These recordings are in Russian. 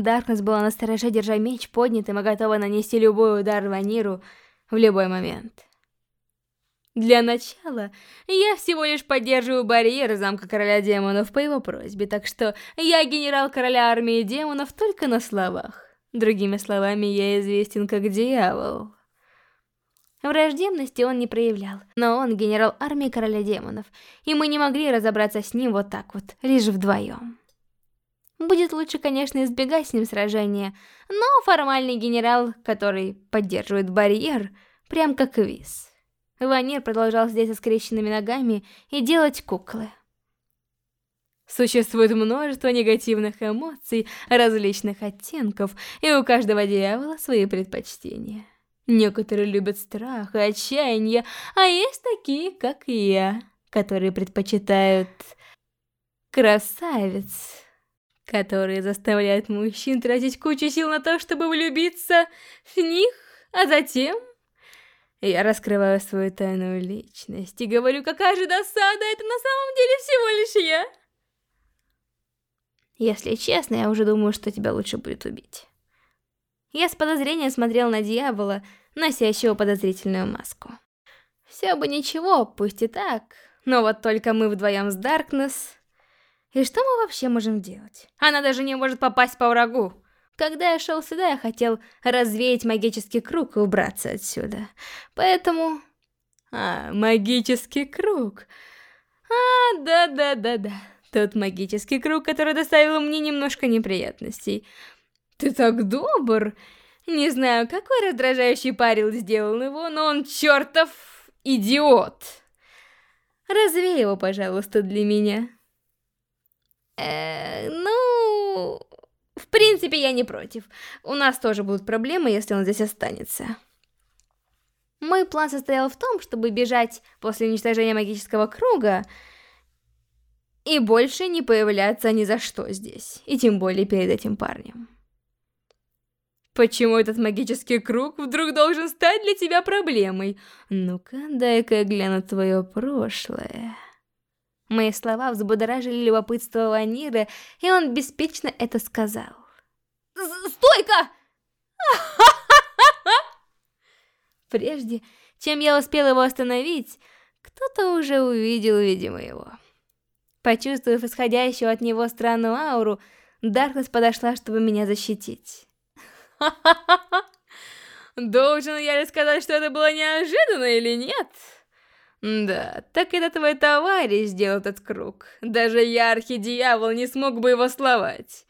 Даркнесс была на стороже, держа меч поднятым и готова нанести любой удар Ваниру в любой момент. Для начала, я всего лишь поддерживаю барьер замка короля демонов по его просьбе, так что я генерал короля армии демонов только на словах. Другими словами, я известен как дьявол. Враждебности он не проявлял, но он генерал армии короля демонов, и мы не могли разобраться с ним вот так вот, лишь вдвоем. Будет лучше, конечно, избегать с ним сражения, но формальный генерал, который поддерживает барьер, прям как Виз. Ванир продолжал здесь со скрещенными ногами и делать куклы. Существует множество негативных эмоций различных оттенков, и у каждого дьявола свои предпочтения. Некоторые любят страх и отчаяние, а есть такие, как я, которые предпочитают красавиц, которые заставляют мужчин тратить кучу сил на то, чтобы влюбиться в них, а затем я раскрываю свою тайную личность и говорю, какая же досада, это на самом деле всего лишь я. Если честно, я уже думаю, что тебя лучше будет убить. Я с подозрением смотрел на дьявола, носящего подозрительную маску. Все бы ничего, пусть и так, но вот только мы вдвоем с Даркнесс... И что мы вообще можем делать? Она даже не может попасть по врагу. Когда я шел сюда, я хотел развеять магический круг и убраться отсюда. Поэтому... А, магический круг. А, да-да-да-да. Тот магический круг, который доставил мне немножко неприятностей. Ты так добр. Не знаю, какой раздражающий парил сделал его, но он чертов идиот. Развей его, пожалуйста, для меня. Э, ну... В принципе, я не против. У нас тоже будут проблемы, если он здесь останется. Мой план состоял в том, чтобы бежать после уничтожения магического круга и больше не появляться ни за что здесь, и тем более перед этим парнем. Почему этот магический круг вдруг должен стать для тебя проблемой? Ну-ка, дай-ка я гляну твое прошлое. Мои слова взбудоражили любопытство Ваниры, и он беспечно это сказал. «Стойка!» Прежде, чем я успел его остановить, кто-то уже увидел, видимо, его. Почувствовав исходящую от него странную ауру, Даркнесс подошла, чтобы меня защитить. Должен я ли сказать, что это было неожиданно или нет? Да, так это твой товарищ сделал этот круг. Даже яркий дьявол не смог бы его словать.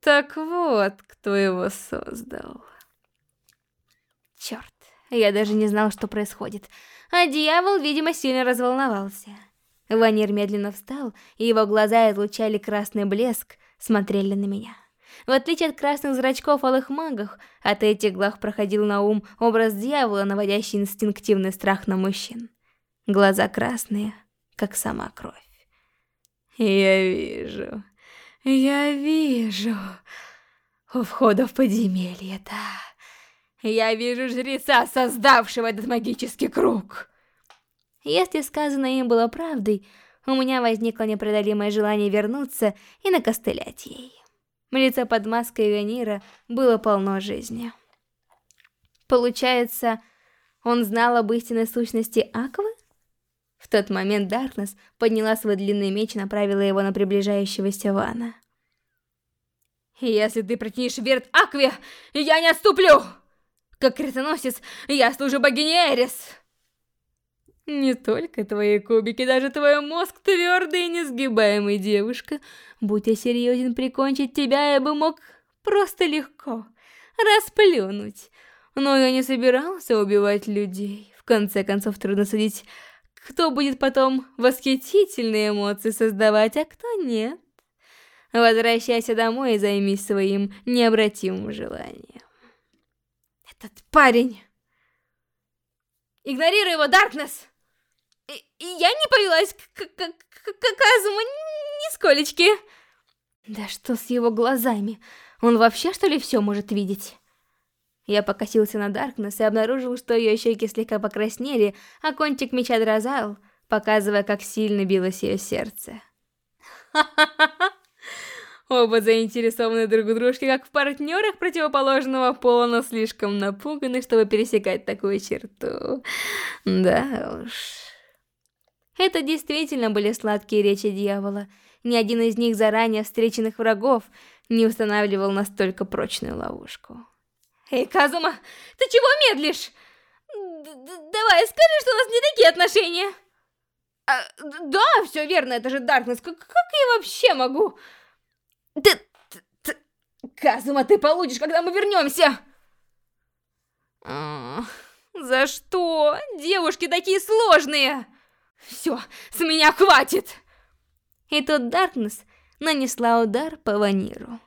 Так вот, кто его создал. Черт, я даже не знал, что происходит. А дьявол, видимо, сильно разволновался. Ванир медленно встал, и его глаза излучали красный блеск, смотрели на меня. В отличие от красных зрачков алых магов, от этих глаз проходил на ум образ дьявола, наводящий инстинктивный страх на мужчин. Глаза красные, как сама кровь. Я вижу, я вижу. У входа в подземелье, да. Я вижу жреца, создавшего этот магический круг. Если сказанное им было правдой, у меня возникло непреодолимое желание вернуться и накостылять ей. Лицо под маской Венира было полно жизни. Получается, он знал об истинной сущности Аквы? В тот момент Даркнесс подняла свой длинный меч и направила его на приближающегося Вана. «Если ты протянешь верт Акве, я не отступлю! Как крестоносец, я служу богине Эрис!» Не только твои кубики, даже твой мозг твердый и несгибаемый, девушка. Будь я серьезен, прикончить тебя я бы мог просто легко расплюнуть. Но я не собирался убивать людей. В конце концов, трудно судить, кто будет потом восхитительные эмоции создавать, а кто нет. Возвращайся домой и займись своим необратимым желанием. Этот парень... Игнорируй его, Даркнесс! я не повелась к, к, к, к Казуму нисколечки. Да что с его глазами? Он вообще, что ли, все может видеть? Я покосился на Даркнесс и обнаружил, что ее щеки слегка покраснели, а кончик меча дрожал, показывая, как сильно билось ее сердце. Оба заинтересованы друг в дружке, как в партнерах противоположного пола, но слишком напуганы, чтобы пересекать такую черту. Да уж. Это действительно были сладкие речи дьявола. Ни один из них заранее встреченных врагов не устанавливал настолько прочную ловушку. Эй, Казума, ты чего медлишь? Д Давай, скажи, что у нас не такие отношения. А, да, все верно, это же Даркнесс. Как, как я вообще могу? Ты, ты, ты... Казума, ты получишь, когда мы вернемся. А, за что? Девушки такие сложные. Все, с меня хватит. И тут Даркнесс нанесла удар по Ваниру.